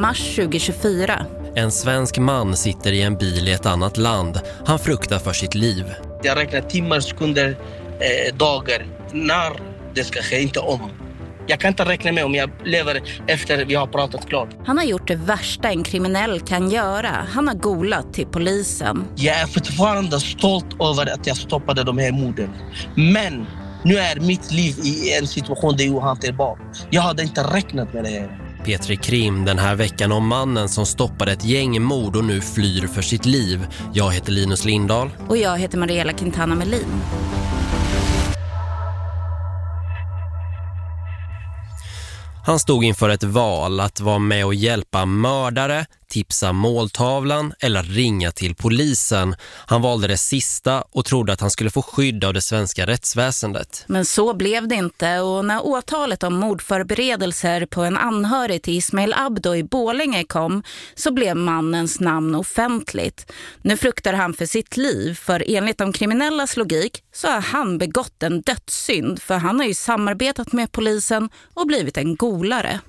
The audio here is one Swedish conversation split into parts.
mars 2024. En svensk man sitter i en bil i ett annat land. Han fruktar för sitt liv. Jag räknar timmar, sekunder, eh, dagar. När det ska ske, inte om. Jag kan inte räkna med om jag lever efter vi har pratat klart. Han har gjort det värsta en kriminell kan göra. Han har golat till polisen. Jag är fortfarande stolt över att jag stoppade de här morden. Men nu är mitt liv i en situation där jag är ohanterbar. Jag hade inte räknat med det här. Petri Krim den här veckan om mannen som stoppade ett gängmord och nu flyr för sitt liv. Jag heter Linus Lindahl. Och jag heter Mariella Quintana Melin. Han stod inför ett val att vara med och hjälpa mördare, tipsa måltavlan eller ringa till polisen. Han valde det sista och trodde att han skulle få skydd av det svenska rättsväsendet. Men så blev det inte och när åtalet om mordförberedelser på en anhörig till Ismail Abdo i Bålinge kom så blev mannens namn offentligt. Nu fruktar han för sitt liv för enligt de kriminellas logik så har han begått en dödssynd för han har ju samarbetat med polisen och blivit en golare.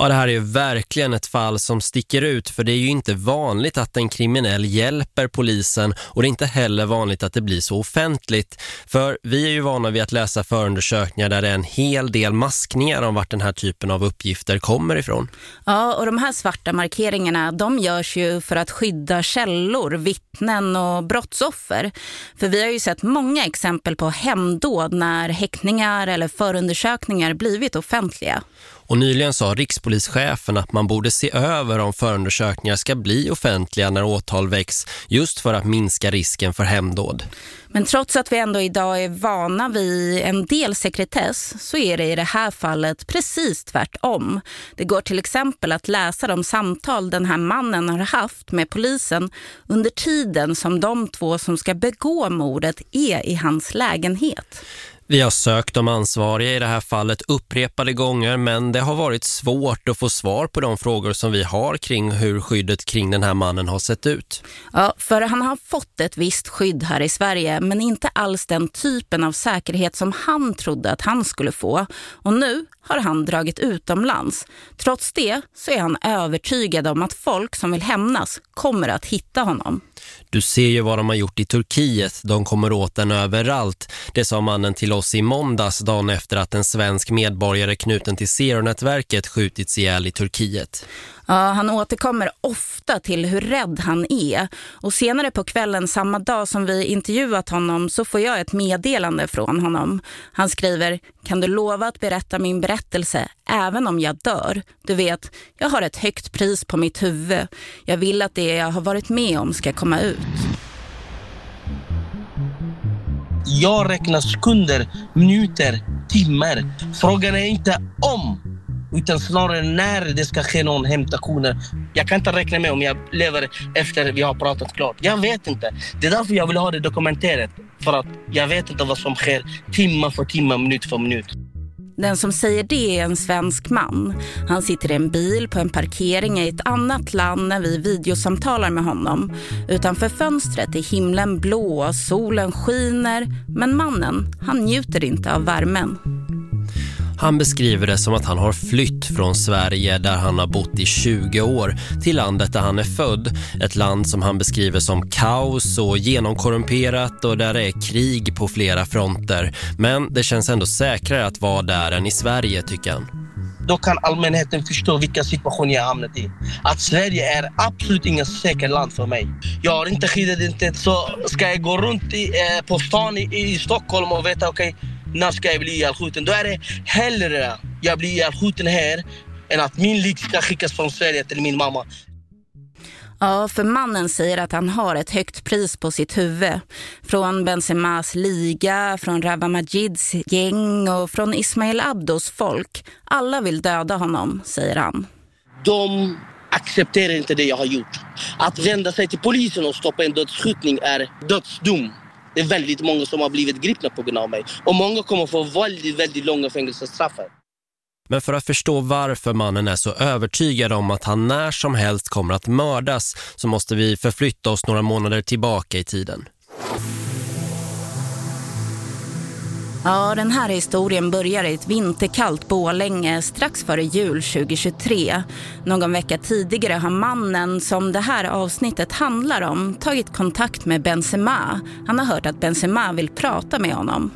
Ja, det här är ju verkligen ett fall som sticker ut för det är ju inte vanligt att en kriminell hjälper polisen och det är inte heller vanligt att det blir så offentligt. För vi är ju vana vid att läsa förundersökningar där det är en hel del maskningar om vart den här typen av uppgifter kommer ifrån. Ja, och de här svarta markeringarna de görs ju för att skydda källor, vittnen och brottsoffer. För vi har ju sett många exempel på hemdåd när häktningar eller förundersökningar blivit offentliga. Och nyligen sa rikspolischefen att man borde se över om förundersökningar ska bli offentliga när åtal väcks just för att minska risken för hemdåd. Men trots att vi ändå idag är vana vid en del sekretess så är det i det här fallet precis tvärtom. Det går till exempel att läsa de samtal den här mannen har haft med polisen under tiden som de två som ska begå mordet är i hans lägenhet. Vi har sökt de ansvariga i det här fallet upprepade gånger men det har varit svårt att få svar på de frågor som vi har kring hur skyddet kring den här mannen har sett ut. Ja, för han har fått ett visst skydd här i Sverige men inte alls den typen av säkerhet som han trodde att han skulle få. Och nu har han dragit utomlands. Trots det så är han övertygad om att folk som vill hämnas kommer att hitta honom. Du ser ju vad de har gjort i Turkiet. De kommer åt den överallt. Det sa mannen till oss i måndags dagen efter att en svensk medborgare knuten till Zero-nätverket skjutits ihjäl i Turkiet. Ja, han återkommer ofta till hur rädd han är. Och senare på kvällen samma dag som vi intervjuat honom så får jag ett meddelande från honom. Han skriver, kan du lova att berätta min berättelse även om jag dör? Du vet, jag har ett högt pris på mitt huvud. Jag vill att det jag har varit med om ska komma ut. Jag räknar sekunder, minuter, timmar. Frågan är inte om utan snarare när det ska ske någon hämtaktioner. Jag kan inte räkna med om jag lever efter vi har pratat klart. Jag vet inte. Det är därför jag vill ha det dokumenterat. För att jag vet inte vad som sker timme för timme, minut för minut. Den som säger det är en svensk man. Han sitter i en bil på en parkering i ett annat land när vi videosamtalar med honom. Utanför fönstret är himlen blå och solen skiner. Men mannen, han njuter inte av värmen. Han beskriver det som att han har flytt från Sverige där han har bott i 20 år till landet där han är född. Ett land som han beskriver som kaos och genomkorrumperat och där det är krig på flera fronter. Men det känns ändå säkrare att vara där än i Sverige tycker han. Då kan allmänheten förstå vilka situation jag hamnat i. Att Sverige är absolut inget säkert land för mig. Jag har inte skididentitet så ska jag gå runt i, eh, på stan i, i Stockholm och veta okej okay, när ska jag bli ihjälskjuten? Då är det hellre jag blir ihjälskjuten här än att min lik ska skickas från Sverige till min mamma. Ja, för mannen säger att han har ett högt pris på sitt huvud. Från Benzemas liga, från Rawa Majids gäng och från Ismail Abdos folk. Alla vill döda honom, säger han. De accepterar inte det jag har gjort. Att vända sig till polisen och stoppa en dödsskjutning är dödsdom. Det är väldigt många som har blivit gripna på grund av mig. Och många kommer få väldigt, väldigt långa fängelsestraff. Men för att förstå varför mannen är så övertygad om att han när som helst kommer att mördas så måste vi förflytta oss några månader tillbaka i tiden. Ja, den här historien börjar i ett vinterkallt Bålänge strax före jul 2023. Någon vecka tidigare har mannen som det här avsnittet handlar om tagit kontakt med Benzema. Han har hört att Benzema vill prata med honom.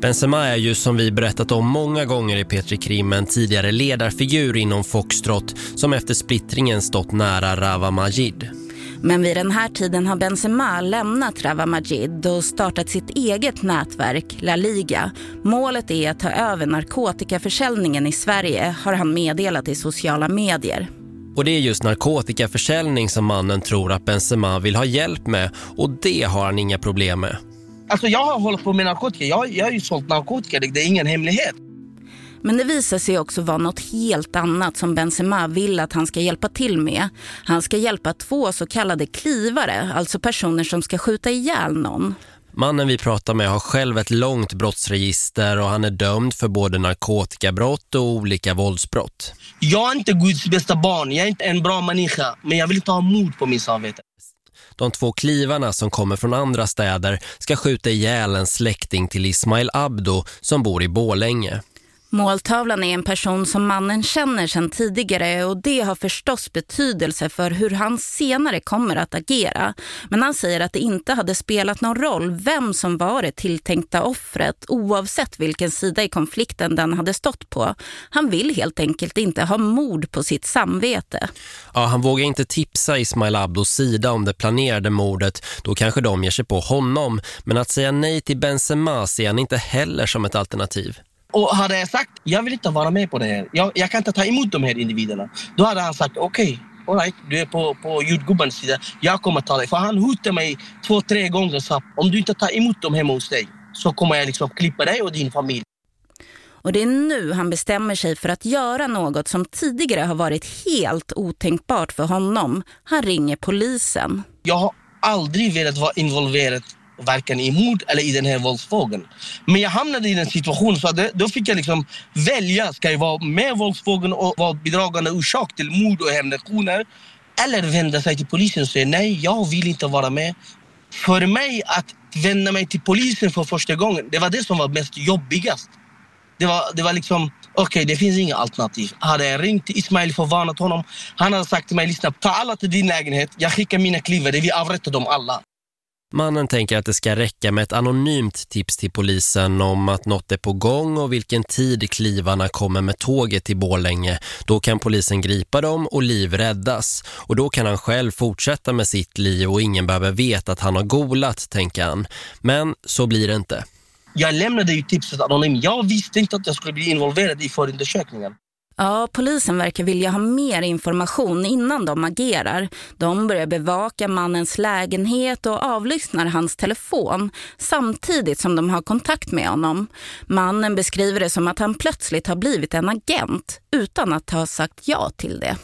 Benzema är ju som vi berättat om många gånger i Petri Krim en tidigare ledarfigur inom Foxtrot som efter splittringen stått nära Rava Majid. Men vid den här tiden har Benzema lämnat Rava Majid och startat sitt eget nätverk, La Liga. Målet är att ta över narkotikaförsäljningen i Sverige, har han meddelat i sociala medier. Och det är just narkotikaförsäljning som mannen tror att Benzema vill ha hjälp med och det har han inga problem med. Alltså jag har hållit på med narkotika. Jag, jag har ju sålt narkotika, det är ingen hemlighet. Men det visar sig också vara något helt annat som Benzema vill att han ska hjälpa till med. Han ska hjälpa två så kallade klivare, alltså personer som ska skjuta ihjäl någon. Mannen vi pratar med har själv ett långt brottsregister och han är dömd för både narkotikabrott och olika våldsbrott. Jag är inte Guds bästa barn, jag är inte en bra människa, men jag vill inte ha mord på min samvete. De två klivarna som kommer från andra städer ska skjuta ihjäl en släkting till Ismail Abdo som bor i Bålänge. Måltavlan är en person som mannen känner sedan tidigare och det har förstås betydelse för hur han senare kommer att agera. Men han säger att det inte hade spelat någon roll vem som var det tilltänkta offret oavsett vilken sida i konflikten den hade stått på. Han vill helt enkelt inte ha mord på sitt samvete. Ja, han vågar inte tipsa Ismail Abdos sida om det planerade mordet. Då kanske de ger sig på honom. Men att säga nej till Benzema ser han inte heller som ett alternativ. Och hade jag sagt, jag vill inte vara med på det här. Jag, jag kan inte ta emot de här individerna. Då hade han sagt, okej, okay, right, du är på, på jordgubbens sida. Jag kommer ta dig. För han hotade mig två, tre gånger och sa, om du inte tar emot dem hemma hos dig så kommer jag liksom klippa dig och din familj. Och det är nu han bestämmer sig för att göra något som tidigare har varit helt otänkbart för honom. Han ringer polisen. Jag har aldrig velat vara involverad varken i mord eller i den här våldsvågen. Men jag hamnade i den situationen så det, då fick jag liksom välja. Ska jag vara med i våldsvågen och vara bidragande orsak till mord och hämndaktioner? Eller vända sig till polisen och säga nej, jag vill inte vara med. För mig att vända mig till polisen för första gången, det var det som var mest jobbigast. Det var, det var liksom, okej okay, det finns inga alternativ. Hade jag ringt Ismail för varnat honom, han hade sagt till mig, lyssna, ta alla till din lägenhet, jag skickar mina klivare, vi avrättar dem alla. Mannen tänker att det ska räcka med ett anonymt tips till polisen om att något är på gång och vilken tid klivarna kommer med tåget till Bålänge. Då kan polisen gripa dem och liv räddas. Och då kan han själv fortsätta med sitt liv och ingen behöver veta att han har golat, tänker han. Men så blir det inte. Jag lämnade ju tipset anonymt. Jag visste inte att jag skulle bli involverad i förundersökningen. Ja, polisen verkar vilja ha mer information innan de agerar. De börjar bevaka mannens lägenhet och avlyssnar hans telefon samtidigt som de har kontakt med honom. Mannen beskriver det som att han plötsligt har blivit en agent utan att ha sagt ja till det.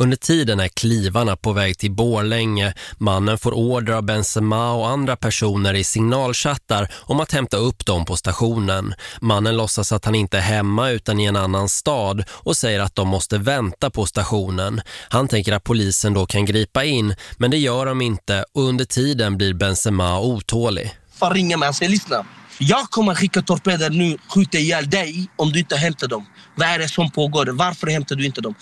Under tiden är klivarna på väg till Borlänge. Mannen får order av Benzema och andra personer i signalchattar om att hämta upp dem på stationen. Mannen låtsas att han inte är hemma utan i en annan stad och säger att de måste vänta på stationen. Han tänker att polisen då kan gripa in men det gör de inte och under tiden blir Benzema otålig. Fan ringa mig och säger, lyssna. Jag kommer skicka torpeder nu, skjuta ihjäl dig om du inte hämtar dem. Vad är det som pågår? Varför hämtar du inte dem?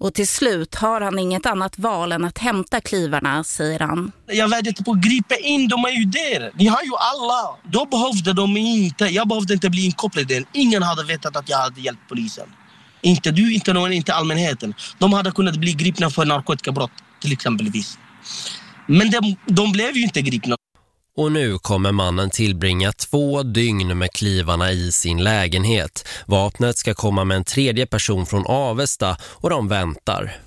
Och till slut har han inget annat val än att hämta klivarna, säger han. Jag vädjade på att gripa in, de är ju där. Ni har ju alla. Då behövde de inte. Jag behövde inte bli inkopplad. Ingen hade vetat att jag hade hjälpt polisen. Inte du, inte någon, inte allmänheten. De hade kunnat bli gripna för narkotikabrott, till exempelvis. Men de, de blev ju inte gripna. Och nu kommer mannen tillbringa två dygn med klivarna i sin lägenhet. Vapnet ska komma med en tredje person från Avesta och de väntar.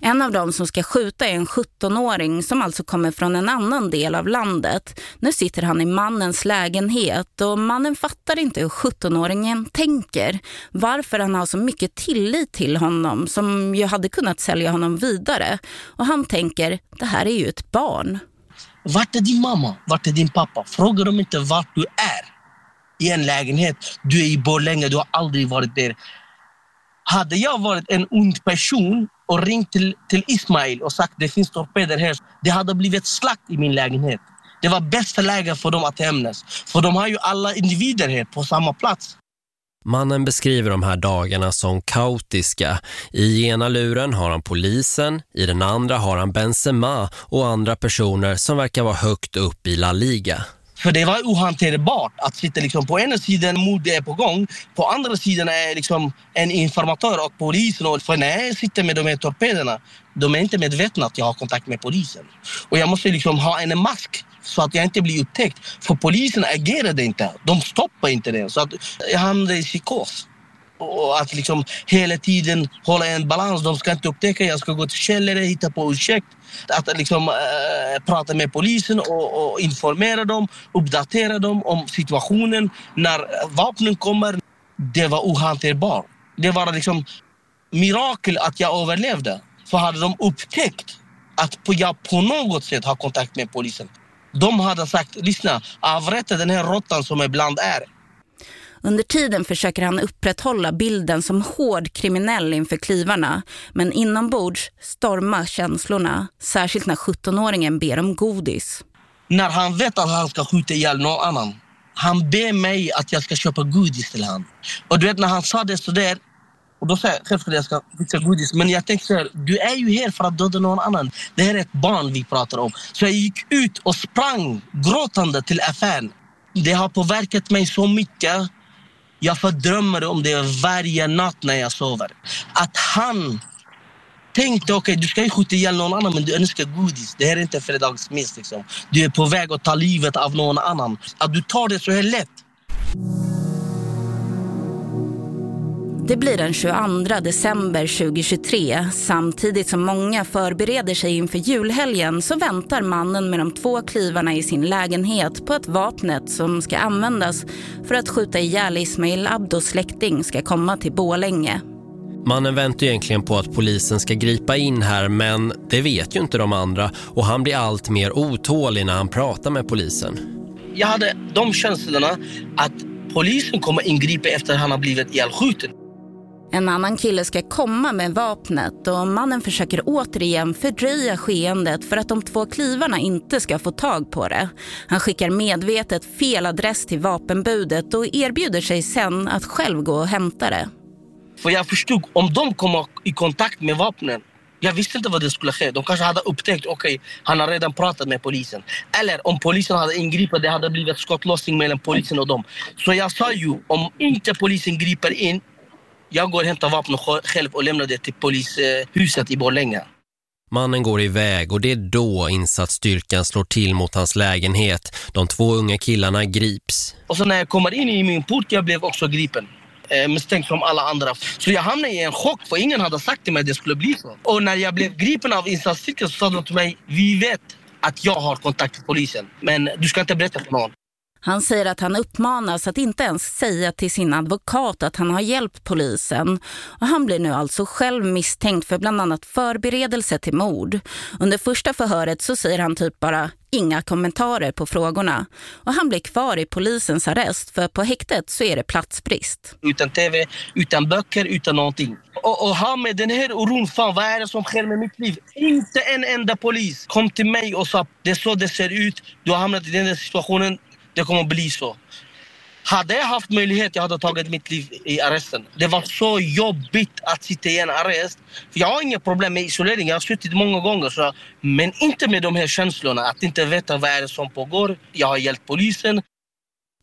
En av dem som ska skjuta är en 17-åring som alltså kommer från en annan del av landet. Nu sitter han i mannens lägenhet och mannen fattar inte hur 17-åringen tänker. Varför han har så mycket tillit till honom som ju hade kunnat sälja honom vidare. Och han tänker, det här är ju ett barn. Vart är din mamma? Vart är din pappa? Fråga dem inte vart du är. I en lägenhet. Du är i Borlänge, du har aldrig varit där. Hade jag varit en ond person och ringt till, till Ismail och sagt det finns torpeder här. Det hade blivit slakt i min lägenhet. Det var bästa läge för dem att hämnas. För de har ju alla individer här på samma plats. Mannen beskriver de här dagarna som kaotiska. I ena luren har han polisen, i den andra har han Benzema och andra personer som verkar vara högt upp i La Liga. För det var ohanterbart att sitta liksom på ena sidan mord är på gång, på andra sidan är liksom en informatör och polisen. Och för när jag sitter med de här torpederna, de är inte medvetna att jag har kontakt med polisen. Och jag måste liksom ha en mask så att jag inte blir upptäckt. För polisen agerade inte. De stoppade inte det. Så att jag hamnade i psykos. Och att liksom hela tiden hålla en balans. De ska inte upptäcka. Jag ska gå till källare, hitta på ursäkt. Att liksom äh, prata med polisen och, och, informera dem, uppdatera dem om situationen. När vapnen kommer, det var ohanterbart. Det var liksom mirakel att jag överlevde. För hade de upptäckt att jag på något sätt har kontakt med polisen de hade sagt, lyssna, avrätta den här råttan som ibland är. Under tiden försöker han upprätthålla bilden som hård kriminell inför klivarna. Men inombords stormar känslorna, särskilt när 17-åringen ber om godis. När han vet att han ska skjuta ihjäl någon annan, han ber mig att jag ska köpa godis till honom. Och du vet när han sa det så där, och då sa jag självklart jag ska fixa godis. Men jag tänkte så här, du är ju här för att döda någon annan. Det här är ett barn vi pratar om. Så jag gick ut och sprang gråtande till affären. Det har påverkat mig så mycket. Jag fördrömmer om det varje natt när jag sover. Att han tänkte, okej okay, du ska ju skjuta ihjäl någon annan men du önskar godis. Det här är inte fredagsmys liksom. Du är på väg att ta livet av någon annan. Att du tar det så här lätt. Det blir den 22 december 2023. Samtidigt som många förbereder sig inför julhelgen så väntar mannen med de två klivarna i sin lägenhet på att vapnet som ska användas för att skjuta ihjäl Ismail Abdos släkting ska komma till Bålänge. Mannen väntar egentligen på att polisen ska gripa in här men det vet ju inte de andra och han blir allt mer otålig när han pratar med polisen. Jag hade de känslorna att polisen kommer ingripa efter att han har blivit ihjälskjuten. En annan kille ska komma med vapnet och mannen försöker återigen fördröja skeendet för att de två klivarna inte ska få tag på det. Han skickar medvetet fel adress till vapenbudet och erbjuder sig sen att själv gå och hämta det. För jag förstod, om de kommer i kontakt med vapnen jag visste inte vad det skulle ske. De kanske hade upptäckt, okej, okay, han har redan pratat med polisen. Eller om polisen hade ingripit, det hade blivit skottlossning mellan polisen och dem. Så jag sa ju, om inte polisen griper in, jag går och hämtar vapnet själv och lämnar det till polishuset i Borlänge. Mannen går iväg och det är då insatsstyrkan slår till mot hans lägenhet. De två unga killarna grips. Och så när jag kommer in i min port, jag blev också gripen. Eh, misstänkt som alla andra. Så jag hamnade i en chock för ingen hade sagt till mig att det skulle bli så. Och när jag blev gripen av insatsstyrkan så sa de till mig, vi vet att jag har kontakt med polisen. Men du ska inte berätta för någon. Han säger att han uppmanas att inte ens säga till sin advokat att han har hjälpt polisen. Och han blir nu alltså själv misstänkt för bland annat förberedelse till mord. Under första förhöret så säger han typ bara inga kommentarer på frågorna. Och han blir kvar i polisens arrest för på häktet så är det platsbrist. Utan tv, utan böcker, utan någonting. Och, och han med den här oron, fan vad är det som sker med mitt liv? Inte en enda polis kom till mig och sa det är så det ser ut, du har hamnat i den här situationen, det kommer bli så. Hade jag haft möjlighet jag hade tagit mitt liv i arresten. Det var så jobbigt att sitta i en arrest. För jag har inga problem med isolering. Jag har suttit många gånger. Så, men inte med de här känslorna. Att inte veta vad är det som pågår. Jag har hjälpt polisen.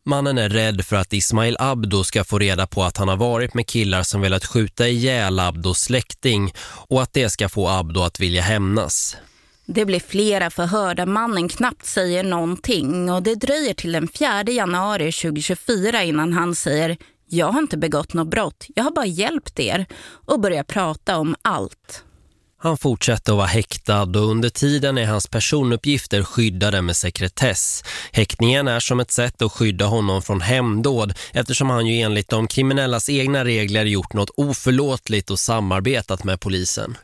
Mannen är rädd för att Ismail Abdo ska få reda på att han har varit med killar som velat skjuta ihjäl Abdos släkting och att det ska få Abdo att vilja hämnas. Det blir flera förhör där mannen knappt säger någonting. Och det dröjer till den 4 januari 2024 innan han säger jag har inte begått något brott, jag har bara hjälpt er. Och börjar prata om allt. Han fortsätter att vara häktad och under tiden är hans personuppgifter skyddade med sekretess. Häktningen är som ett sätt att skydda honom från hemdåd eftersom han ju enligt de kriminellas egna regler gjort något oförlåtligt och samarbetat med polisen.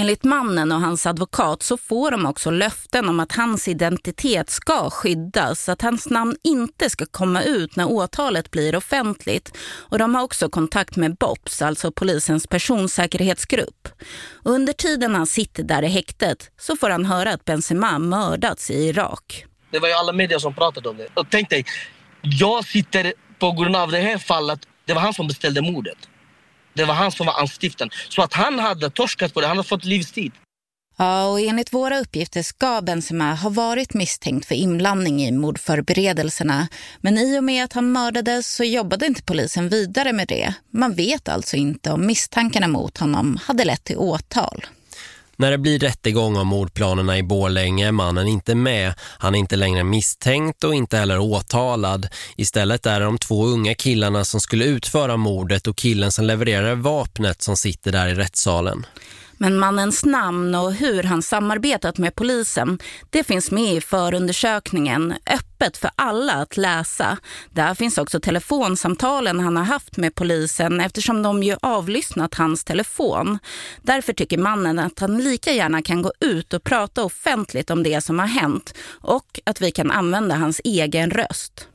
Enligt mannen och hans advokat så får de också löften om att hans identitet ska skyddas, att hans namn inte ska komma ut när åtalet blir offentligt. Och de har också kontakt med BOPS, alltså polisens personsäkerhetsgrupp. Och under tiden han sitter där i häktet så får han höra att Benzema mördats i Irak. Det var ju alla medier som pratade om det. Och tänk dig, jag sitter på grund av det här fallet, det var han som beställde mordet. Det var han som var anstiften. Så att han hade torskat på det, han hade fått livstid. Ja, och enligt våra uppgifter ska Benzema ha varit misstänkt för inblandning i mordförberedelserna. Men i och med att han mördades så jobbade inte polisen vidare med det. Man vet alltså inte om misstankarna mot honom hade lett till åtal. När det blir rättegång om mordplanerna i Borlänge är mannen inte med. Han är inte längre misstänkt och inte heller åtalad. Istället är det de två unga killarna som skulle utföra mordet och killen som levererade vapnet som sitter där i rättssalen. Men mannens namn och hur han samarbetat med polisen, det finns med i förundersökningen, öppet för alla att läsa. Där finns också telefonsamtalen han har haft med polisen eftersom de ju avlyssnat hans telefon. Därför tycker mannen att han lika gärna kan gå ut och prata offentligt om det som har hänt och att vi kan använda hans egen röst.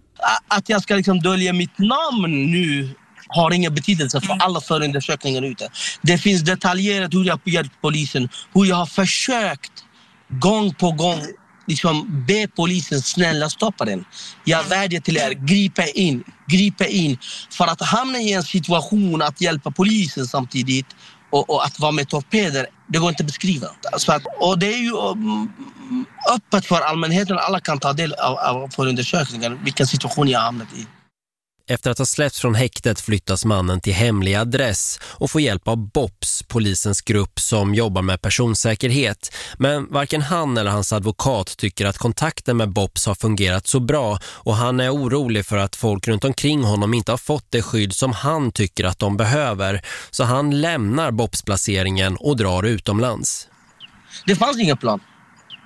Att jag ska liksom dölja mitt namn nu har ingen betydelse för alla förundersökningar ute. Det finns detaljerat hur jag hjälpt polisen, hur jag har försökt gång på gång liksom be polisen snälla stoppa den. Jag vädjar till er, gripa in, gripa in. För att hamna i en situation att hjälpa polisen samtidigt och, och att vara med torpeder, det går inte att beskriva. Så att, och det är ju um, öppet för allmänheten, alla kan ta del av, av förundersökningen, vilken situation jag har hamnat i. Efter att ha släppts från häktet flyttas mannen till hemlig adress och får hjälp av BOPS, polisens grupp som jobbar med personsäkerhet. Men varken han eller hans advokat tycker att kontakten med BOPS har fungerat så bra och han är orolig för att folk runt omkring honom inte har fått det skydd som han tycker att de behöver. Så han lämnar BOPS-placeringen och drar utomlands. Det fanns ingen plan.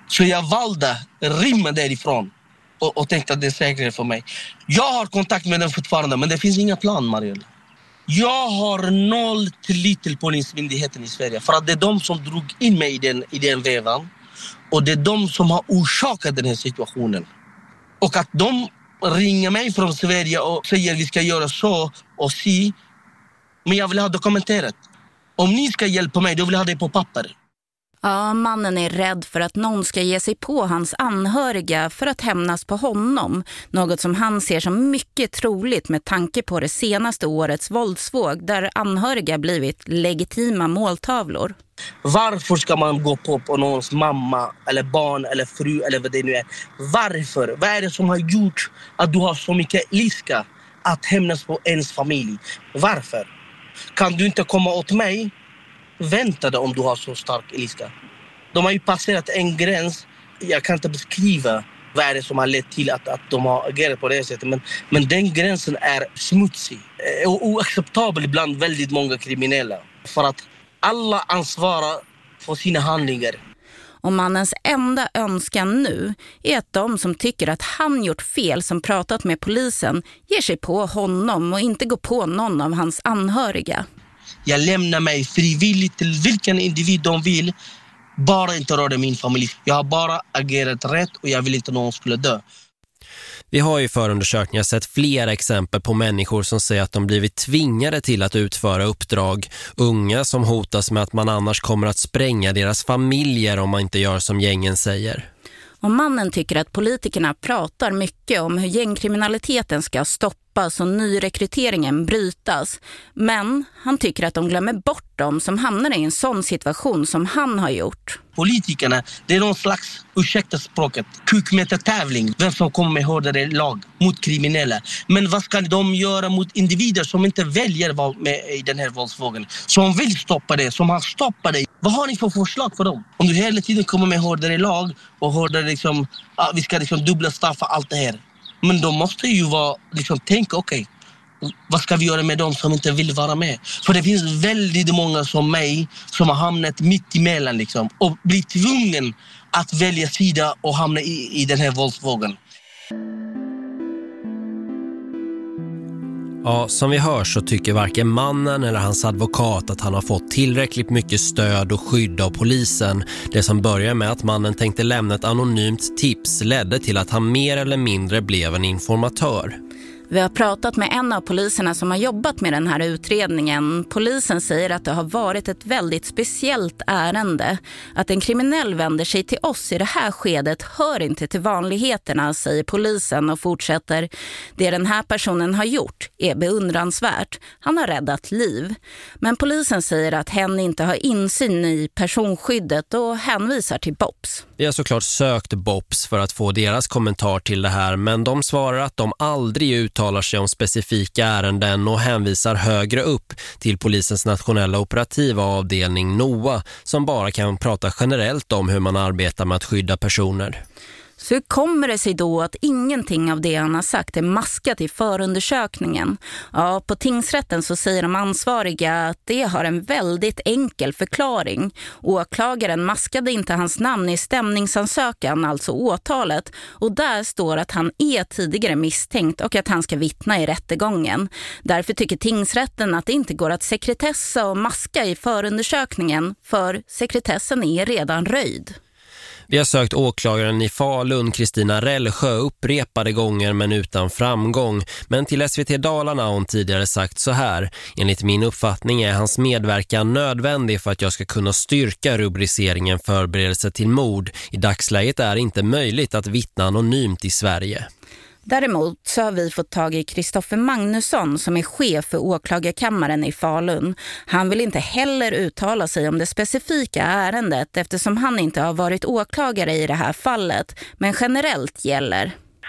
Så jag valde rymma därifrån och, och tänkte att det är säkrare för mig. Jag har kontakt med den fortfarande, men det finns inga plan, Marielle. Jag har noll tillit till Polismyndigheten i Sverige. För att det är de som drog in mig i den, i den vevan. Och det är de som har orsakat den här situationen. Och att de ringer mig från Sverige och säger att vi ska göra så och si. Men jag vill ha dokumenterat. Om ni ska hjälpa mig, då vill jag ha det på papper. Ja, mannen är rädd för att någon ska ge sig på hans anhöriga för att hämnas på honom. Något som han ser som mycket troligt med tanke på det senaste årets våldsvåg där anhöriga blivit legitima måltavlor. Varför ska man gå på, på någons mamma eller barn eller fru eller vad det nu är? Varför? Vad är det som har gjort att du har så mycket ilska att hämnas på ens familj? Varför? Kan du inte komma åt mig väntade om du har så stark ilska. De har ju passerat en gräns. Jag kan inte beskriva vad är det som har lett till att, att de har agerat på det sättet. Men, men den gränsen är smutsig eh, och oacceptabel bland väldigt många kriminella. För att alla ansvarar för sina handlingar. Och mannens enda önskan nu är att de som tycker att han gjort fel som pratat med polisen ger sig på honom och inte går på någon av hans anhöriga. Jag lämnar mig frivilligt till vilken individ de vill. Bara inte röra min familj. Jag har bara agerat rätt och jag vill inte någon skulle dö. Vi har i förundersökningar sett flera exempel på människor som säger att de blivit tvingade till att utföra uppdrag. Unga som hotas med att man annars kommer att spränga deras familjer om man inte gör som gängen säger. Och mannen tycker att politikerna pratar mycket om hur gängkriminaliteten ska stoppas och nyrekryteringen brytas. Men han tycker att de glömmer bort dem som hamnar i en sån situation som han har gjort. Politikerna, det är någon slags, ursäkta språket, kukmätartävling. Vem som kommer med hårdare lag mot kriminella. Men vad ska de göra mot individer som inte väljer med i den här våldsvågen? Som vill stoppa det, som har stoppat det. Vad har ni för förslag för dem? Om du hela tiden kommer med hårdare lag och hårdare liksom, ja, vi ska liksom dubbla straff för allt det här. Men de måste ju vara, liksom, tänka, okej, okay, vad ska vi göra med dem som inte vill vara med? För det finns väldigt många som mig som har hamnat mitt emellan liksom, och blir tvungen att välja sida och hamna i, i den här våldsvågen. Ja, som vi hör så tycker varken mannen eller hans advokat att han har fått tillräckligt mycket stöd och skydd av polisen. Det som börjar med att mannen tänkte lämna ett anonymt tips ledde till att han mer eller mindre blev en informatör. Vi har pratat med en av poliserna som har jobbat med den här utredningen. Polisen säger att det har varit ett väldigt speciellt ärende. Att en kriminell vänder sig till oss i det här skedet hör inte till vanligheterna, säger polisen och fortsätter. Det den här personen har gjort är beundransvärt. Han har räddat liv. Men polisen säger att hen inte har insyn i personskyddet och hänvisar till BOPS. Vi har såklart sökt BOPS för att få deras kommentar till det här men de svarar att de aldrig uttalar sig om specifika ärenden och hänvisar högre upp till polisens nationella operativa avdelning NOA som bara kan prata generellt om hur man arbetar med att skydda personer. Så hur kommer det sig då att ingenting av det han har sagt är maskat i förundersökningen? Ja, på tingsrätten så säger de ansvariga att det har en väldigt enkel förklaring. Åklagaren maskade inte hans namn i stämningsansökan, alltså åtalet. Och där står att han är tidigare misstänkt och att han ska vittna i rättegången. Därför tycker tingsrätten att det inte går att sekretessa och maska i förundersökningen, för sekretessen är redan röjd. Vi har sökt åklagaren i Falun, Kristina Rellsjö, upprepade gånger men utan framgång. Men till SVT Dalarna har hon tidigare sagt så här. Enligt min uppfattning är hans medverkan nödvändig för att jag ska kunna styrka rubriceringen förberedelse till mord. I dagsläget är det inte möjligt att vittna anonymt i Sverige. Däremot så har vi fått tag i Kristoffer Magnusson som är chef för åklagarkammaren i Falun. Han vill inte heller uttala sig om det specifika ärendet eftersom han inte har varit åklagare i det här fallet, men generellt gäller.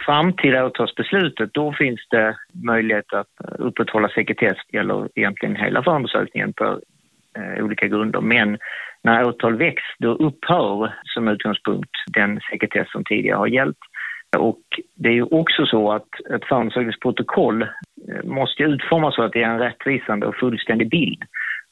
Fram till åtalsbeslutet då finns det möjlighet att upprätthålla sekretess eller egentligen hela förundersökningen på eh, olika grunder. Men när åtal väcks då upphör som utgångspunkt den sekretess som tidigare har gällt. Och det är ju också så att ett förundersökningsprotokoll eh, måste utformas så att det är en rättvisande och fullständig bild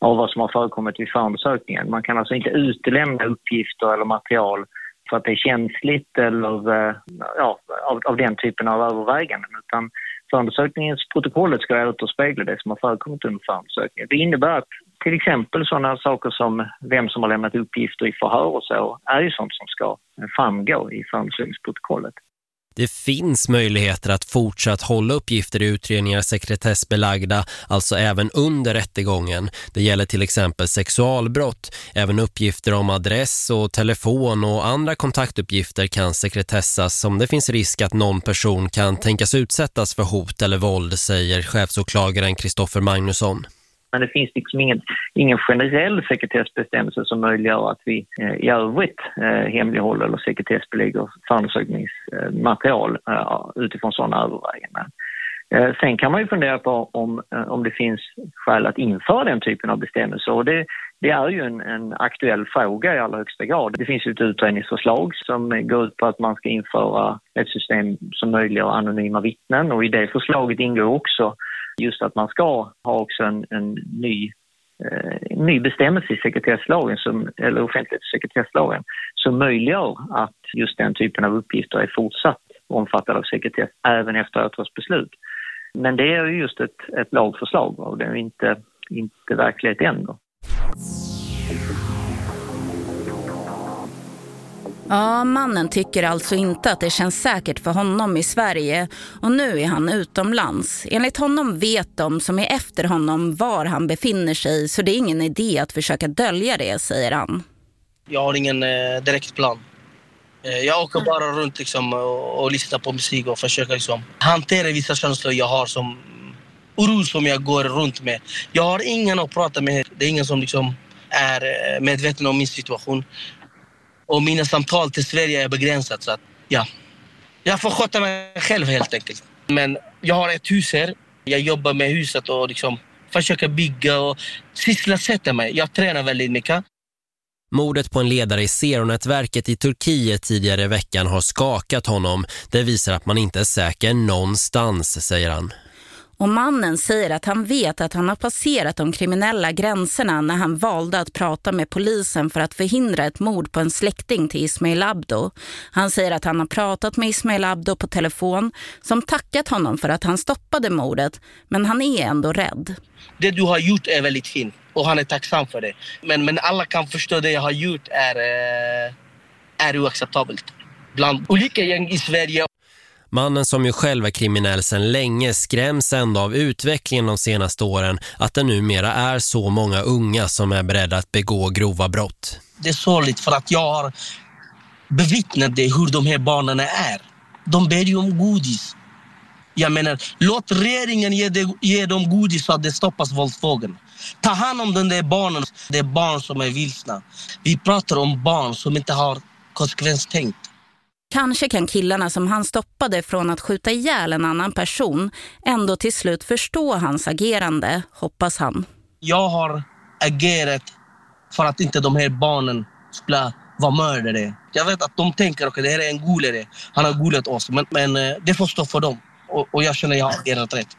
av vad som har förekommit vid förundersökningen. Man kan alltså inte utelämna uppgifter eller material för att det är känsligt eller eh, ja, av, av den typen av överväganden. Utan förundersökningens protokollet ska återspegla det som har förekommit under förundersökningen. Det innebär att till exempel sådana saker som vem som har lämnat uppgifter i förhör och så är ju sånt som ska framgå i förundersökningsprotokollet. Det finns möjligheter att fortsatt hålla uppgifter i utredningar sekretessbelagda, alltså även under rättegången. Det gäller till exempel sexualbrott. Även uppgifter om adress och telefon och andra kontaktuppgifter kan sekretessas om det finns risk att någon person kan tänkas utsättas för hot eller våld, säger chefsåklagaren Kristoffer Magnusson. Men det finns liksom ingen, ingen generell sekretessbestämmelse som möjliggör att vi eh, i övrigt eh, hemlighåller eller sekretessbelägger förundersökningsmaterial eh, utifrån sådana överväganden. Sen kan man ju fundera på om, om det finns skäl att införa den typen av bestämmelser och det, det är ju en, en, aktuell fråga i allra högsta grad. Det finns ju ett utredningsförslag som går ut på att man ska införa ett system som möjliggör anonyma vittnen och i det förslaget ingår också just att man ska ha också en, en ny, en ny bestämmelse i sekretesslagen, som, eller offentlighetssekretesslagen, som möjliggör att just den typen av uppgifter är fortsatt omfattade av sekretess även efter åtalsbeslut. Men det är ju just ett, ett lagförslag och det är inte, inte verklighet än. Då. Ja, mannen tycker alltså inte att det känns säkert för honom i Sverige och nu är han utomlands. Enligt honom vet de som är efter honom var han befinner sig så det är ingen idé att försöka dölja det, säger han. Jag har ingen eh, direkt plan. Eh, jag åker bara runt liksom, och, och lyssnar på musik och försöker liksom, hantera vissa känslor jag har som oro som jag går runt med. Jag har ingen att prata med. Det är ingen som liksom är eh, medveten om min situation. Och mina samtal till Sverige är begränsat. Så att, ja. Jag får sköta mig själv helt enkelt. Men jag har ett hus här. Jag jobbar med huset och liksom försöker bygga och sysselsätta mig. Jag tränar väldigt mycket. Mordet på en ledare i Seronätverket i Turkiet tidigare i veckan har skakat honom. Det visar att man inte är säker någonstans, säger han. Och mannen säger att han vet att han har passerat de kriminella gränserna när han valde att prata med polisen för att förhindra ett mord på en släkting till Ismail Abdo. Han säger att han har pratat med Ismail Abdo på telefon som tackat honom för att han stoppade mordet, men han är ändå rädd. Det du har gjort är väldigt fint och han är tacksam för det. Men, men alla kan förstå det jag har gjort är, eh, är oacceptabelt. Bland olika gäng i Sverige Mannen som ju själv är kriminell sedan länge skräms ändå av utvecklingen de senaste åren att det numera är så många unga som är beredda att begå grova brott. Det är sorgligt för att jag har bevittnat det hur de här barnen är. De ber ju om godis. Jag menar, låt regeringen ge, det, ge dem godis så att det stoppas våldsvågen. Ta hand om de där barnen. Det är barn som är vilsna. Vi pratar om barn som inte har konsekvenstänkt. Kanske kan killarna som han stoppade från att skjuta ihjäl en annan person ändå till slut förstå hans agerande, hoppas han. Jag har agerat för att inte de här barnen skulle vara mördare. Jag vet att de tänker att okay, det här är en golare. Han har golat oss, men, men eh, det får stå för dem. Och, och jag känner att jag har agerat rätt.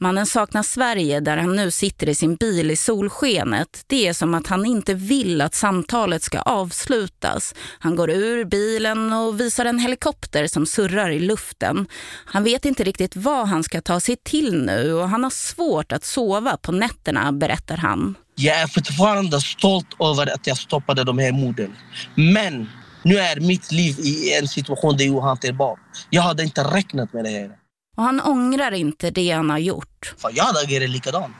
Mannen saknar Sverige där han nu sitter i sin bil i solskenet. Det är som att han inte vill att samtalet ska avslutas. Han går ur bilen och visar en helikopter som surrar i luften. Han vet inte riktigt vad han ska ta sig till nu och han har svårt att sova på nätterna, berättar han. Jag är fortfarande stolt över att jag stoppade de här morden. Men nu är mitt liv i en situation där jag är ohanterbar. Jag hade inte räknat med det här. Och han ångrar inte det han har gjort. För jag hade agerat likadant.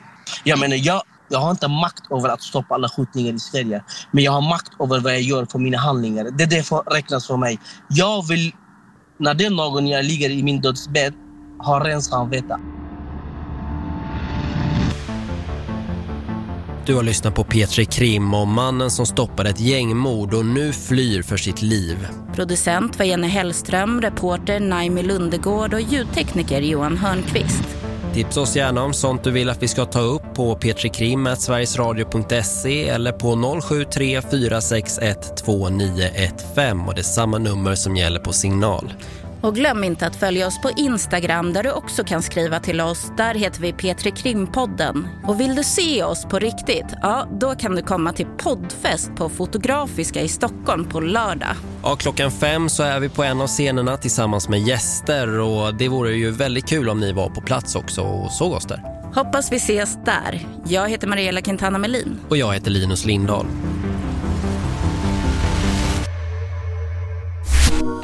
Jag menar, jag, jag har inte makt över att stoppa alla skjutningar i Sverige. Men jag har makt över vad jag gör för mina handlingar. Det är det som räknas för mig. Jag vill, när den dagen jag ligger i min dödsbädd, ha rent samvete. Du har lyssnat på Petri Krim om mannen som stoppade ett gängmord och nu flyr för sitt liv. Producent var Jenny Hellström, reporter Naimi Lundegård och ljudtekniker Johan Hörnqvist. Tipsa oss gärna om sånt du vill att vi ska ta upp på petrikrim.sverigesradio.se eller på 073 461 2915 och det är samma nummer som gäller på signal. Och glöm inte att följa oss på Instagram där du också kan skriva till oss. Där heter vi Petri Krimpodden. Och vill du se oss på riktigt? Ja, då kan du komma till poddfest på Fotografiska i Stockholm på lördag. Ja, klockan fem så är vi på en av scenerna tillsammans med gäster och det vore ju väldigt kul om ni var på plats också och såg oss där. Hoppas vi ses där. Jag heter Mariella Quintana Melin. Och jag heter Linus Lindahl.